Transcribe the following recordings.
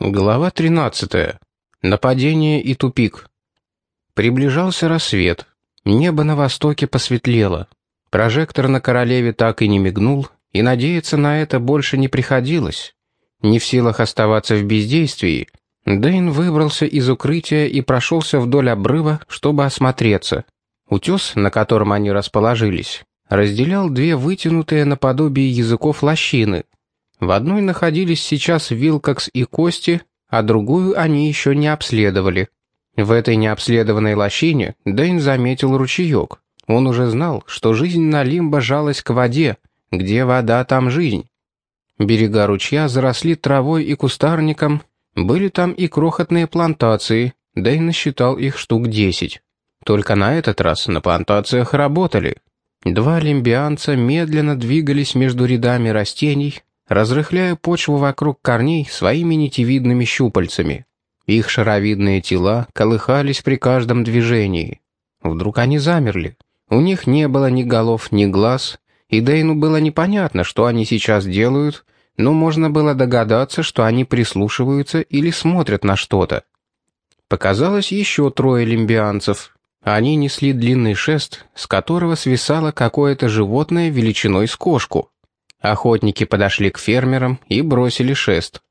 Глава 13. Нападение и тупик. Приближался рассвет. Небо на востоке посветлело. Прожектор на королеве так и не мигнул, и надеяться на это больше не приходилось. Не в силах оставаться в бездействии, Дэйн выбрался из укрытия и прошелся вдоль обрыва, чтобы осмотреться. Утес, на котором они расположились, разделял две вытянутые наподобие языков лощины — в одной находились сейчас Вилкокс и Кости, а другую они еще не обследовали. В этой необследованной лощине Дэйн заметил ручеек. Он уже знал, что жизнь на Лимбо жалась к воде, где вода, там жизнь. Берега ручья заросли травой и кустарником, были там и крохотные плантации, Дэйн насчитал их штук десять. Только на этот раз на плантациях работали. Два лимбианца медленно двигались между рядами растений, разрыхляя почву вокруг корней своими нитевидными щупальцами. Их шаровидные тела колыхались при каждом движении. Вдруг они замерли. У них не было ни голов, ни глаз, и Дейну было непонятно, что они сейчас делают, но можно было догадаться, что они прислушиваются или смотрят на что-то. Показалось еще трое лимбианцев. Они несли длинный шест, с которого свисало какое-то животное величиной с кошку. Охотники подошли к фермерам и бросили шест.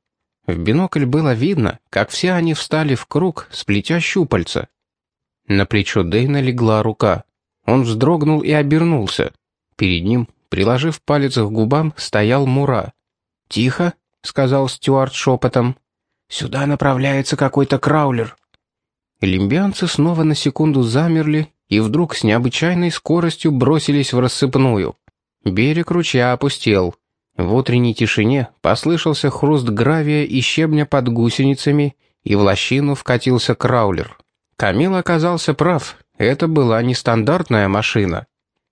В бинокль было видно, как все они встали в круг, сплетя щупальца. На плечо Дэйна легла рука. Он вздрогнул и обернулся. Перед ним, приложив палец к губам, стоял Мура. «Тихо», — сказал Стюарт шепотом. «Сюда направляется какой-то краулер». Лимбианцы снова на секунду замерли и вдруг с необычайной скоростью бросились в рассыпную. Берег ручья опустел. В утренней тишине послышался хруст гравия и щебня под гусеницами, и в лощину вкатился краулер. Камил оказался прав, это была нестандартная машина.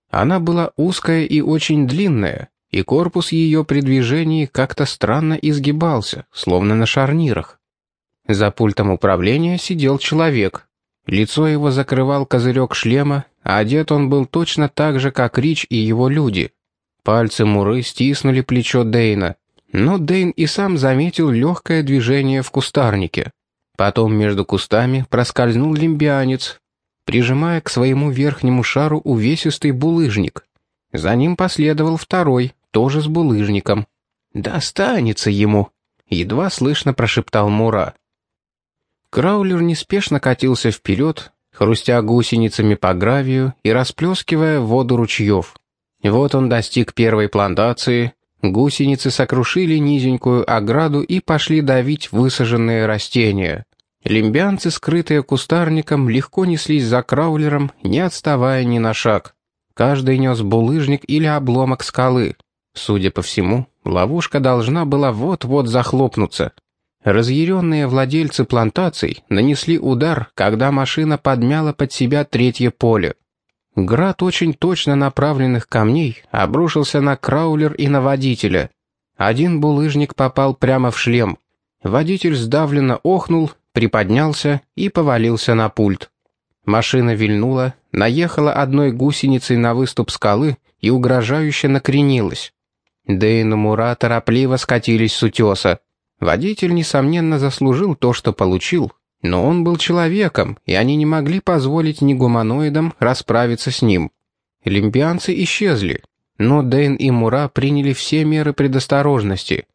Она была узкая и очень длинная, и корпус ее при движении как-то странно изгибался, словно на шарнирах. За пультом управления сидел человек. Лицо его закрывал козырек шлема, а одет он был точно так же, как Рич и его люди. Пальцы Муры стиснули плечо Дейна, но Дейн и сам заметил легкое движение в кустарнике. Потом между кустами проскользнул лимбианец, прижимая к своему верхнему шару увесистый булыжник. За ним последовал второй, тоже с булыжником. «Достанется ему!» — едва слышно прошептал Мура. Краулер неспешно катился вперед, хрустя гусеницами по гравию и расплескивая воду ручьев. Вот он достиг первой плантации, гусеницы сокрушили низенькую ограду и пошли давить высаженные растения. Лимбянцы, скрытые кустарником, легко неслись за краулером, не отставая ни на шаг. Каждый нес булыжник или обломок скалы. Судя по всему, ловушка должна была вот-вот захлопнуться. Разъяренные владельцы плантаций нанесли удар, когда машина подмяла под себя третье поле. Град очень точно направленных камней обрушился на краулер и на водителя. Один булыжник попал прямо в шлем. Водитель сдавленно охнул, приподнялся и повалился на пульт. Машина вильнула, наехала одной гусеницей на выступ скалы и угрожающе накренилась. Дэйн и Мура торопливо скатились с утеса. Водитель, несомненно, заслужил то, что получил, но он был человеком, и они не могли позволить ни гуманоидам расправиться с ним. Олимпианцы исчезли, но Дэйн и Мура приняли все меры предосторожности.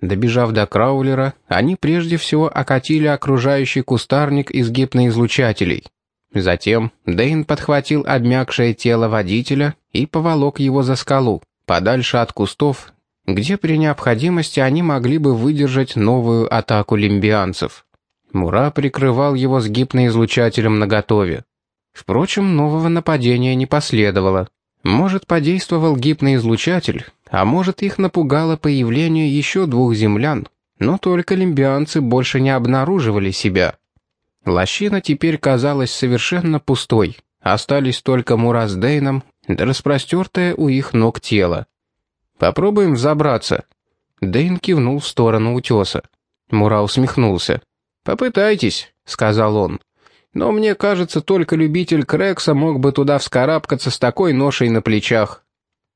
Добежав до Краулера, они прежде всего окатили окружающий кустарник из гипноизлучателей. Затем Дэйн подхватил обмякшее тело водителя и поволок его за скалу, подальше от кустов, где при необходимости они могли бы выдержать новую атаку лимбианцев. Мура прикрывал его с гипноизлучателем наготове. Впрочем, нового нападения не последовало. Может, подействовал гипноизлучатель, а может, их напугало появление еще двух землян, но только лимбианцы больше не обнаруживали себя. Лощина теперь казалась совершенно пустой, остались только Мура с Дейном, да распростертое у их ног тело. «Попробуем взобраться». Дейн кивнул в сторону утеса. Мура усмехнулся. «Попытайтесь», — сказал он. «Но мне кажется, только любитель Крекса мог бы туда вскарабкаться с такой ношей на плечах».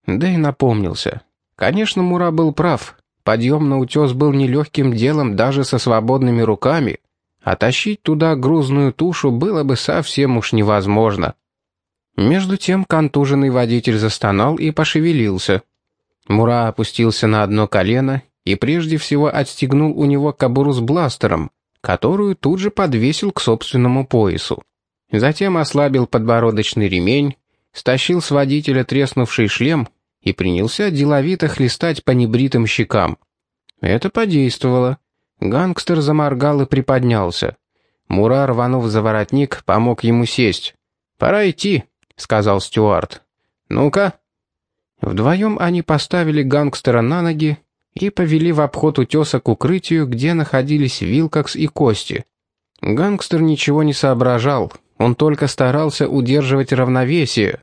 Да и напомнился. Конечно, Мура был прав. подъем на утес был нелегким делом даже со свободными руками, а тащить туда грузную тушу было бы совсем уж невозможно. Между тем контуженный водитель застонал и пошевелился. Мура опустился на одно колено и прежде всего отстегнул у него кобуру с бластером, которую тут же подвесил к собственному поясу. Затем ослабил подбородочный ремень, стащил с водителя треснувший шлем и принялся деловито хлестать по небритым щекам. Это подействовало. Гангстер заморгал и приподнялся. Мура, рванув за воротник, помог ему сесть. «Пора идти», — сказал Стюарт. «Ну-ка». Вдвоем они поставили гангстера на ноги и повели в обход утеса к укрытию, где находились Вилкокс и Кости. Гангстер ничего не соображал, он только старался удерживать равновесие.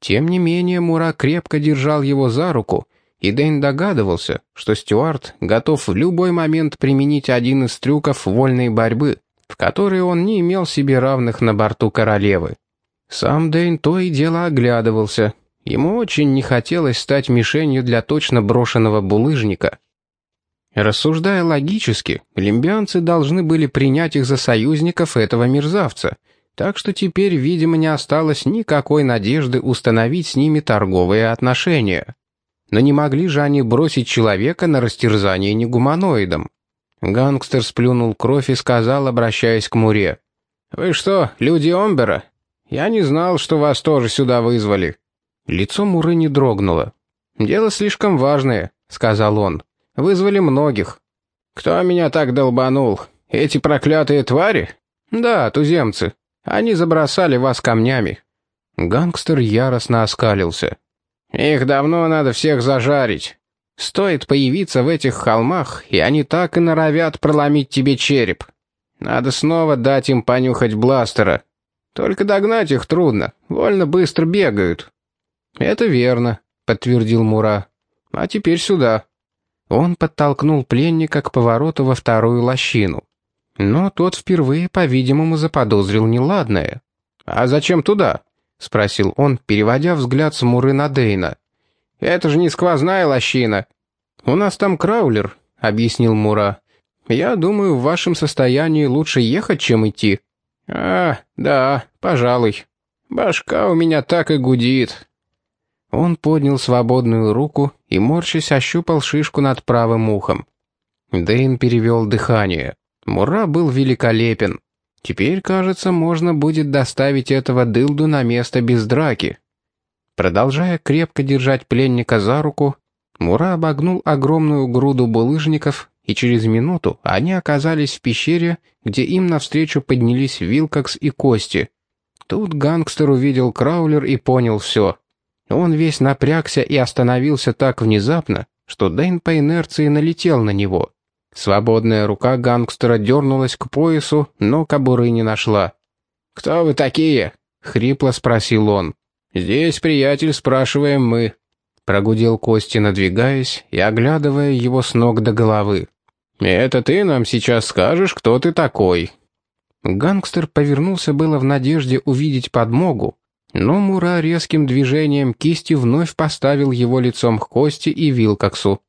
Тем не менее Мура крепко держал его за руку, и Дэйн догадывался, что Стюарт готов в любой момент применить один из трюков вольной борьбы, в которой он не имел себе равных на борту королевы. Сам Дэйн то и дело оглядывался, Ему очень не хотелось стать мишенью для точно брошенного булыжника. Рассуждая логически, лимбианцы должны были принять их за союзников этого мерзавца, так что теперь, видимо, не осталось никакой надежды установить с ними торговые отношения. Но не могли же они бросить человека на растерзание негуманоидам. Гангстер сплюнул кровь и сказал, обращаясь к Муре. «Вы что, люди Омбера? Я не знал, что вас тоже сюда вызвали». Лицо Муры не дрогнуло. «Дело слишком важное», — сказал он. «Вызвали многих». «Кто меня так долбанул? Эти проклятые твари?» «Да, туземцы. Они забросали вас камнями». Гангстер яростно оскалился. «Их давно надо всех зажарить. Стоит появиться в этих холмах, и они так и норовят проломить тебе череп. Надо снова дать им понюхать бластера. Только догнать их трудно, вольно быстро бегают». «Это верно», — подтвердил Мура. «А теперь сюда». Он подтолкнул пленника к повороту во вторую лощину. Но тот впервые, по-видимому, заподозрил неладное. «А зачем туда?» — спросил он, переводя взгляд с Муры на Дейна. «Это же не сквозная лощина». «У нас там краулер», — объяснил Мура. «Я думаю, в вашем состоянии лучше ехать, чем идти». «А, да, пожалуй. Башка у меня так и гудит. Он поднял свободную руку и, морщась, ощупал шишку над правым ухом. Дэйн перевел дыхание. Мура был великолепен. Теперь, кажется, можно будет доставить этого дылду на место без драки. Продолжая крепко держать пленника за руку, Мура обогнул огромную груду булыжников, и через минуту они оказались в пещере, где им навстречу поднялись Вилкокс и Кости. Тут гангстер увидел Краулер и понял все. Он весь напрягся и остановился так внезапно, что Дэйн по инерции налетел на него. Свободная рука гангстера дернулась к поясу, но кобуры не нашла. «Кто вы такие?» — хрипло спросил он. «Здесь, приятель, спрашиваем мы», — прогудел Кости, надвигаясь и оглядывая его с ног до головы. «Это ты нам сейчас скажешь, кто ты такой?» Гангстер повернулся было в надежде увидеть подмогу, но Мура резким движением кисти вновь поставил его лицом к Кости и Вилкоксу.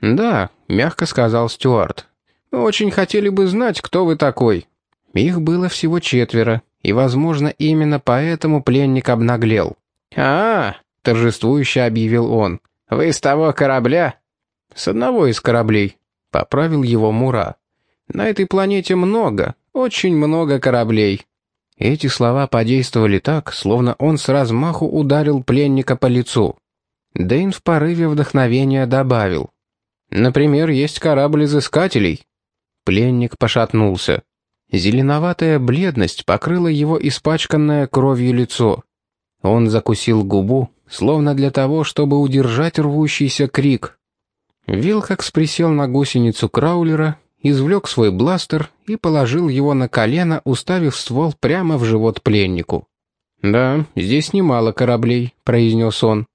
«Да», — мягко сказал Стюарт. «Мы очень хотели бы знать, кто вы такой». Их было всего четверо, и, возможно, именно поэтому пленник обнаглел. «А, -а — торжествующе объявил он, — вы с того корабля?» «С одного из кораблей», — поправил его Мура. «На этой планете много, очень много кораблей. Эти слова подействовали так, словно он с размаху ударил пленника по лицу. Дэйн в порыве вдохновения добавил. «Например, есть корабль изыскателей». Пленник пошатнулся. Зеленоватая бледность покрыла его испачканное кровью лицо. Он закусил губу, словно для того, чтобы удержать рвущийся крик. Вилхакс присел на гусеницу краулера извлек свой бластер и положил его на колено, уставив ствол прямо в живот пленнику. «Да, здесь немало кораблей», — произнес он.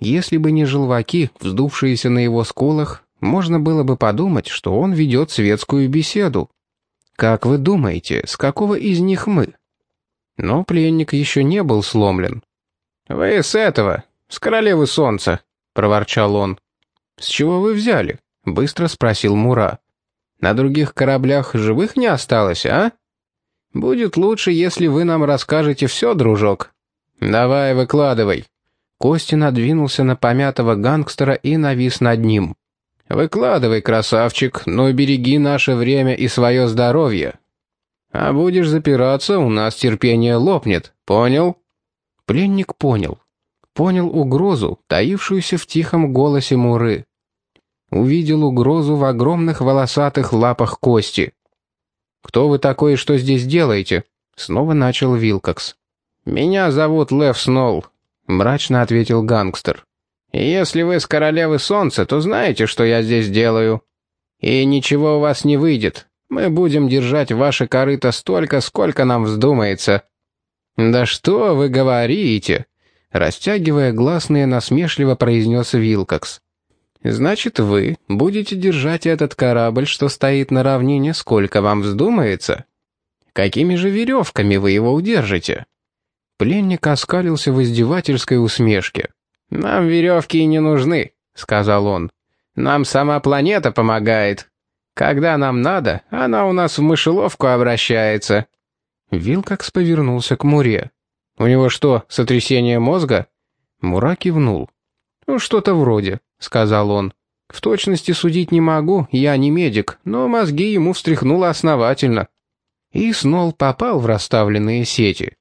Если бы не желваки, вздувшиеся на его скулах, можно было бы подумать, что он ведет светскую беседу. Как вы думаете, с какого из них мы? Но пленник еще не был сломлен. «Вы с этого, с королевы солнца», — проворчал он. «С чего вы взяли?» — быстро спросил Мура. «На других кораблях живых не осталось, а?» «Будет лучше, если вы нам расскажете все, дружок». «Давай, выкладывай». Костя надвинулся на помятого гангстера и навис над ним. «Выкладывай, красавчик, но береги наше время и свое здоровье. А будешь запираться, у нас терпение лопнет, понял?» Пленник понял. Понял угрозу, таившуюся в тихом голосе Муры. Увидел угрозу в огромных волосатых лапах Кости. «Кто вы такой и что здесь делаете?» Снова начал Вилкокс. «Меня зовут Лев Сноул», — мрачно ответил гангстер. «Если вы с королевы солнца, то знаете, что я здесь делаю. И ничего у вас не выйдет. Мы будем держать ваши корыто столько, сколько нам вздумается». «Да что вы говорите?» Растягивая гласные, насмешливо произнес Вилкокс. «Значит, вы будете держать этот корабль, что стоит на равнине, сколько вам вздумается? Какими же веревками вы его удержите?» Пленник оскалился в издевательской усмешке. «Нам веревки и не нужны», — сказал он. «Нам сама планета помогает. Когда нам надо, она у нас в мышеловку обращается». Вилкокс повернулся к Муре. «У него что, сотрясение мозга?» Мура кивнул. «Ну, что-то вроде», — сказал он. «В точности судить не могу, я не медик, но мозги ему встряхнуло основательно». И Снол попал в расставленные сети.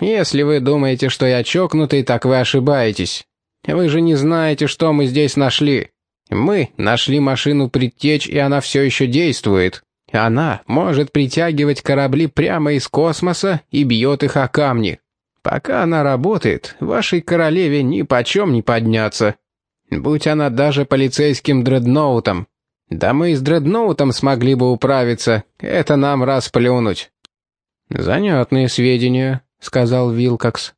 «Если вы думаете, что я чокнутый, так вы ошибаетесь. Вы же не знаете, что мы здесь нашли. Мы нашли машину предтеч, и она все еще действует. Она может притягивать корабли прямо из космоса и бьет их о камни. Пока она работает, вашей королеве ни почем не подняться. Будь она даже полицейским дредноутом. Да мы и с дредноутом смогли бы управиться, это нам расплюнуть». «Занятные сведения», — сказал Вилкокс.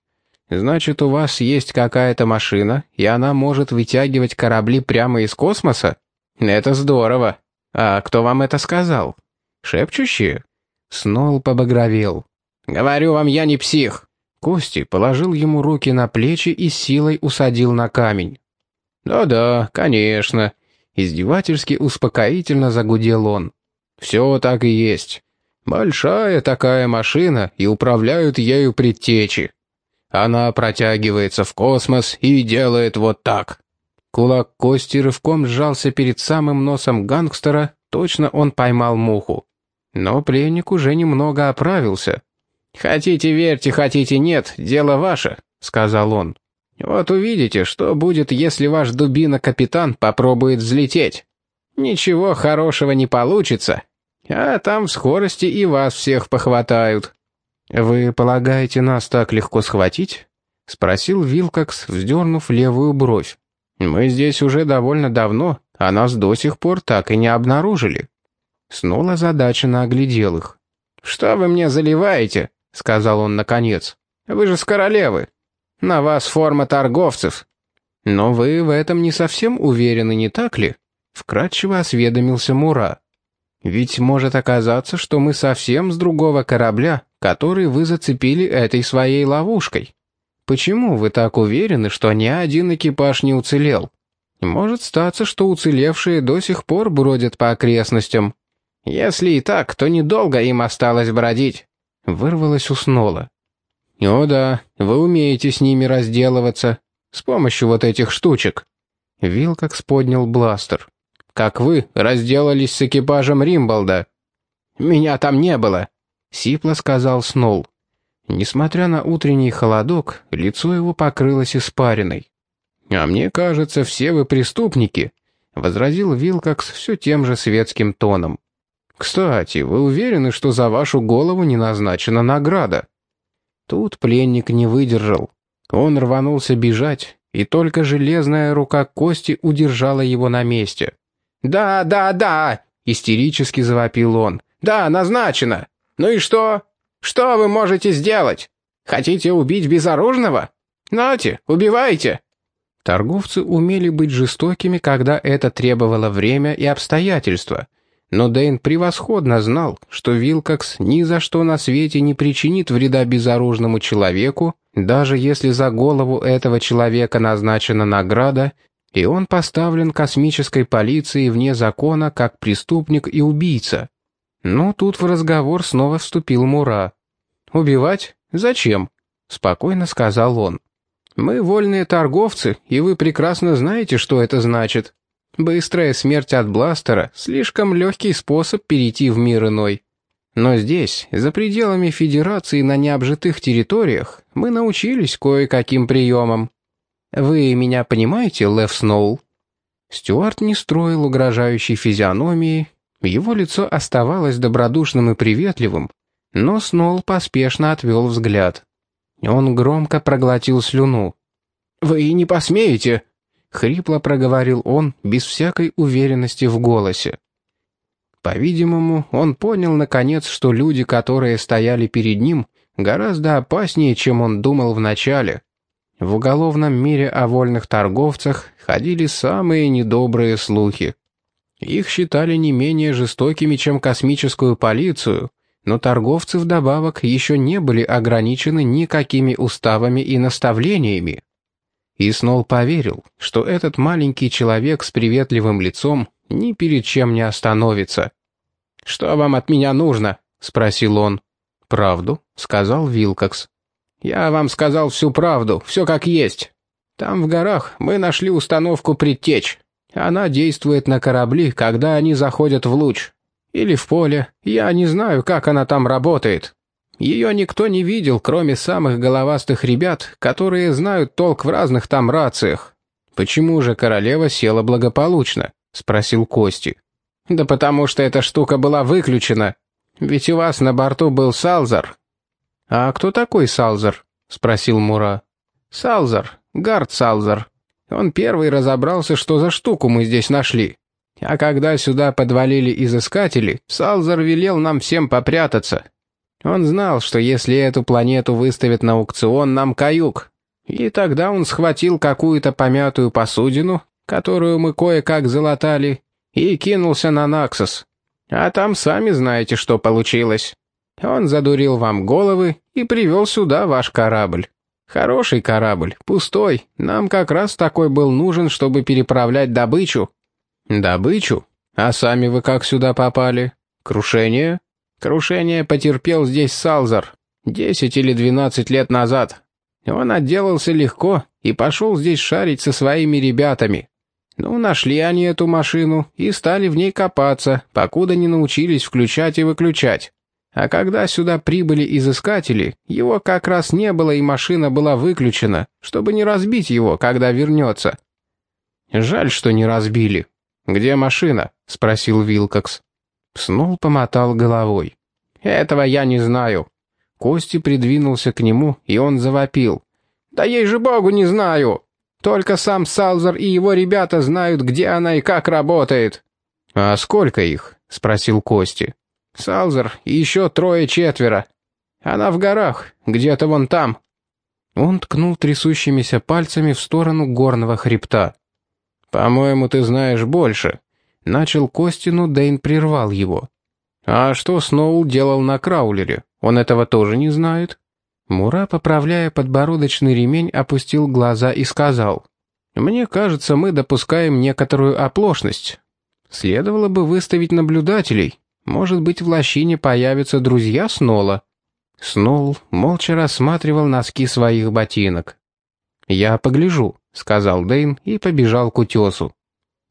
«Значит, у вас есть какая-то машина, и она может вытягивать корабли прямо из космоса? Это здорово. А кто вам это сказал? Шепчущие?» Снол побагровел. «Говорю вам, я не псих». Кости положил ему руки на плечи и силой усадил на камень. «Да-да, конечно», — издевательски успокоительно загудел он. «Все так и есть. Большая такая машина, и управляют ею предтечи. Она протягивается в космос и делает вот так». Кулак Кости рывком сжался перед самым носом гангстера, точно он поймал муху. Но пленник уже немного оправился. «Хотите верьте, хотите нет, дело ваше», — сказал он. «Вот увидите, что будет, если ваш дубина-капитан попробует взлететь. Ничего хорошего не получится, а там в скорости и вас всех похватают». «Вы полагаете, нас так легко схватить?» — спросил Вилкокс, вздернув левую бровь. «Мы здесь уже довольно давно, а нас до сих пор так и не обнаружили». Снова озадаченно оглядел их. «Что вы мне заливаете?» — сказал он наконец. «Вы же с королевы. На вас форма торговцев». «Но вы в этом не совсем уверены, не так ли?» — вкратчиво осведомился Мура. «Ведь может оказаться, что мы совсем с другого корабля, который вы зацепили этой своей ловушкой. Почему вы так уверены, что ни один экипаж не уцелел? Может статься, что уцелевшие до сих пор бродят по окрестностям. Если и так, то недолго им осталось бродить». Вырвалось у Снола. «О да, вы умеете с ними разделываться. С помощью вот этих штучек». Вилкокс поднял бластер. «Как вы разделались с экипажем Римболда?» «Меня там не было», — сипло сказал Снол. Несмотря на утренний холодок, лицо его покрылось испариной. «А мне кажется, все вы преступники», — возразил Вилкокс все тем же светским тоном. «Кстати, вы уверены, что за вашу голову не назначена награда?» Тут пленник не выдержал. Он рванулся бежать, и только железная рука Кости удержала его на месте. «Да, да, да!» — истерически завопил он. «Да, назначено! Ну и что? Что вы можете сделать? Хотите убить безоружного? Нате, убивайте!» Торговцы умели быть жестокими, когда это требовало время и обстоятельства, но Дэйн превосходно знал, что Вилкокс ни за что на свете не причинит вреда безоружному человеку, даже если за голову этого человека назначена награда, и он поставлен космической полицией вне закона как преступник и убийца. Ну, тут в разговор снова вступил Мура. «Убивать? Зачем?» — спокойно сказал он. «Мы вольные торговцы, и вы прекрасно знаете, что это значит. Быстрая смерть от бластера — слишком легкий способ перейти в мир иной. Но здесь, за пределами Федерации на необжитых территориях, мы научились кое-каким приемам. Вы меня понимаете, Лев Сноул?» Стюарт не строил угрожающей физиономии, его лицо оставалось добродушным и приветливым, но Сноул поспешно отвел взгляд. Он громко проглотил слюну. «Вы не посмеете!» — хрипло проговорил он, без всякой уверенности в голосе. По-видимому, он понял, наконец, что люди, которые стояли перед ним, гораздо опаснее, чем он думал вначале. В уголовном мире о вольных торговцах ходили самые недобрые слухи. Их считали не менее жестокими, чем космическую полицию, но торговцы вдобавок еще не были ограничены никакими уставами и наставлениями. И Снолл поверил, что этот маленький человек с приветливым лицом ни перед чем не остановится. «Что вам от меня нужно?» — спросил он. «Правду», — сказал Вилкокс. «Я вам сказал всю правду, все как есть. Там в горах мы нашли установку предтеч. Она действует на корабли, когда они заходят в луч. Или в поле. Я не знаю, как она там работает. Ее никто не видел, кроме самых головастых ребят, которые знают толк в разных там рациях. «Почему же королева села благополучно?» — спросил Кости. «Да потому что эта штука была выключена. Ведь у вас на борту был Салзар». «А кто такой Салзар?» — спросил Мура. «Салзар, Гард Салзар. Он первый разобрался, что за штуку мы здесь нашли. А когда сюда подвалили изыскатели, Салзар велел нам всем попрятаться. Он знал, что если эту планету выставят на аукцион, нам каюк. И тогда он схватил какую-то помятую посудину, которую мы кое-как залатали, и кинулся на Наксос. А там сами знаете, что получилось. Он задурил вам головы и привел сюда ваш корабль. Хороший корабль, пустой. Нам как раз такой был нужен, чтобы переправлять добычу. «Добычу? А сами вы как сюда попали? Крушение?» «Крушение потерпел здесь Салзар. Десять или двенадцать лет назад. Он отделался легко и пошел здесь шарить со своими ребятами. Ну, нашли они эту машину и стали в ней копаться, покуда не научились включать и выключать. А когда сюда прибыли изыскатели, его как раз не было и машина была выключена, чтобы не разбить его, когда вернется. Жаль, что не разбили. «Где машина?» — спросил Вилкокс. Снул помотал головой. «Этого я не знаю». Кости придвинулся к нему, и он завопил. «Да ей же богу не знаю! Только сам Салзар и его ребята знают, где она и как работает». «А сколько их?» — спросил Кости. «Салзар и еще трое-четверо. Она в горах, где-то вон там». Он ткнул трясущимися пальцами в сторону горного хребта. «По-моему, ты знаешь больше». Начал Костину, Дэйн прервал его. «А что Сноул делал на Краулере? Он этого тоже не знает?» Мура, поправляя подбородочный ремень, опустил глаза и сказал. «Мне кажется, мы допускаем некоторую оплошность. Следовало бы выставить наблюдателей. Может быть, в лощине появятся друзья Снола». Снол молча рассматривал носки своих ботинок. «Я погляжу», — сказал Дэйн и побежал к утесу.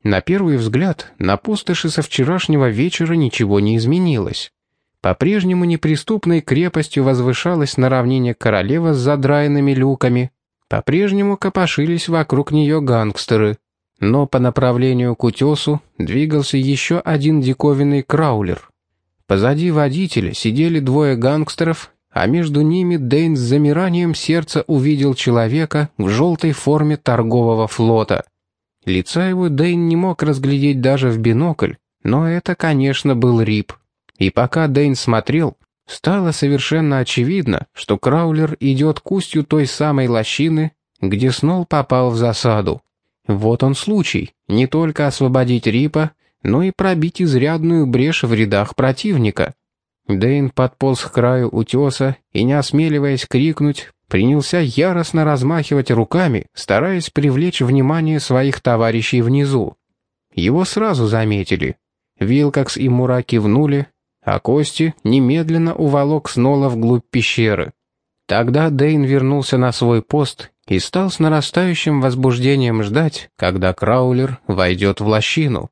На первый взгляд, на пустоши со вчерашнего вечера ничего не изменилось. По-прежнему неприступной крепостью возвышалась на равнине королева с задраенными люками. По-прежнему копошились вокруг нее гангстеры. Но по направлению к утесу двигался еще один диковинный краулер. Позади водителя сидели двое гангстеров а между ними Дэйн с замиранием сердца увидел человека в желтой форме торгового флота. Лица его Дэйн не мог разглядеть даже в бинокль, но это, конечно, был Рип. И пока Дэйн смотрел, стало совершенно очевидно, что Краулер идет к устью той самой лощины, где Снол попал в засаду. Вот он случай, не только освободить Рипа, но и пробить изрядную брешь в рядах противника. Дэйн подполз к краю утеса и, не осмеливаясь крикнуть, принялся яростно размахивать руками, стараясь привлечь внимание своих товарищей внизу. Его сразу заметили. Вилкокс и Мура кивнули, а Кости немедленно уволок Снола вглубь пещеры. Тогда Дейн вернулся на свой пост и стал с нарастающим возбуждением ждать, когда Краулер войдет в лощину.